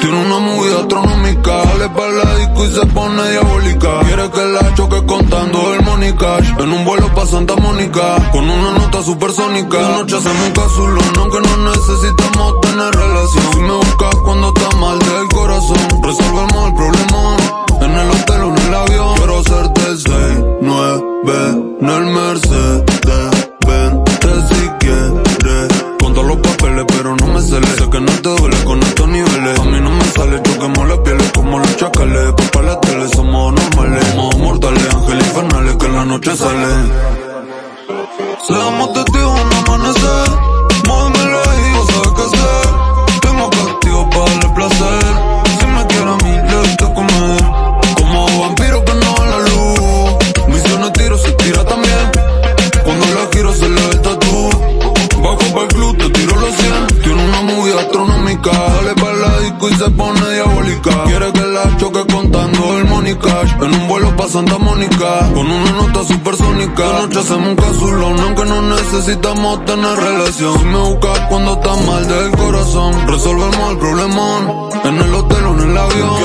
una movida astronómica. Sale para la disco y se pone diabólica. Quiere que la choque contando el money. En un vuelo pa' Santa Mónica. Con una nota supersónica. De noche hacemos un casulón, aunque no necesitamos tener relación. Si me buscas cuando está mal del corazón, resolvemos el problema. En el hotel o en el avión. Quiero hacerte 6, 9, en el Mercedes. Vente si quieres. Contar los papeles, pero no me sale. Sé que no te duele con estos A mí no me sale, choquemos las pieles como los chacales. Papá la tele, somos normales. Somos mortales, ángeles infernales que en la noche salen. Seamos testigos un amanecer. Móvemelo ahí, vos sabes qué hacer. Tengo castigo para darle placer. Si me quiere a mí, le gusta comer. Como vampiro que no ve la luz. Misiones tiro, se tira también. Cuando la quiero se le ve el tatú. Bajo para el club, te tiro los 100. Tiene una movida astronómica. Disco y se pone diabólica. Quiere que la choque contando el money cash. En un vuelo pa' Santa Mónica. Con una nota supersónica. De noche hacemos un casulón, aunque no necesitamos tener relación. Si me buscas cuando estás mal del corazón, resolvemos el problemón. En el hotel o en el avión.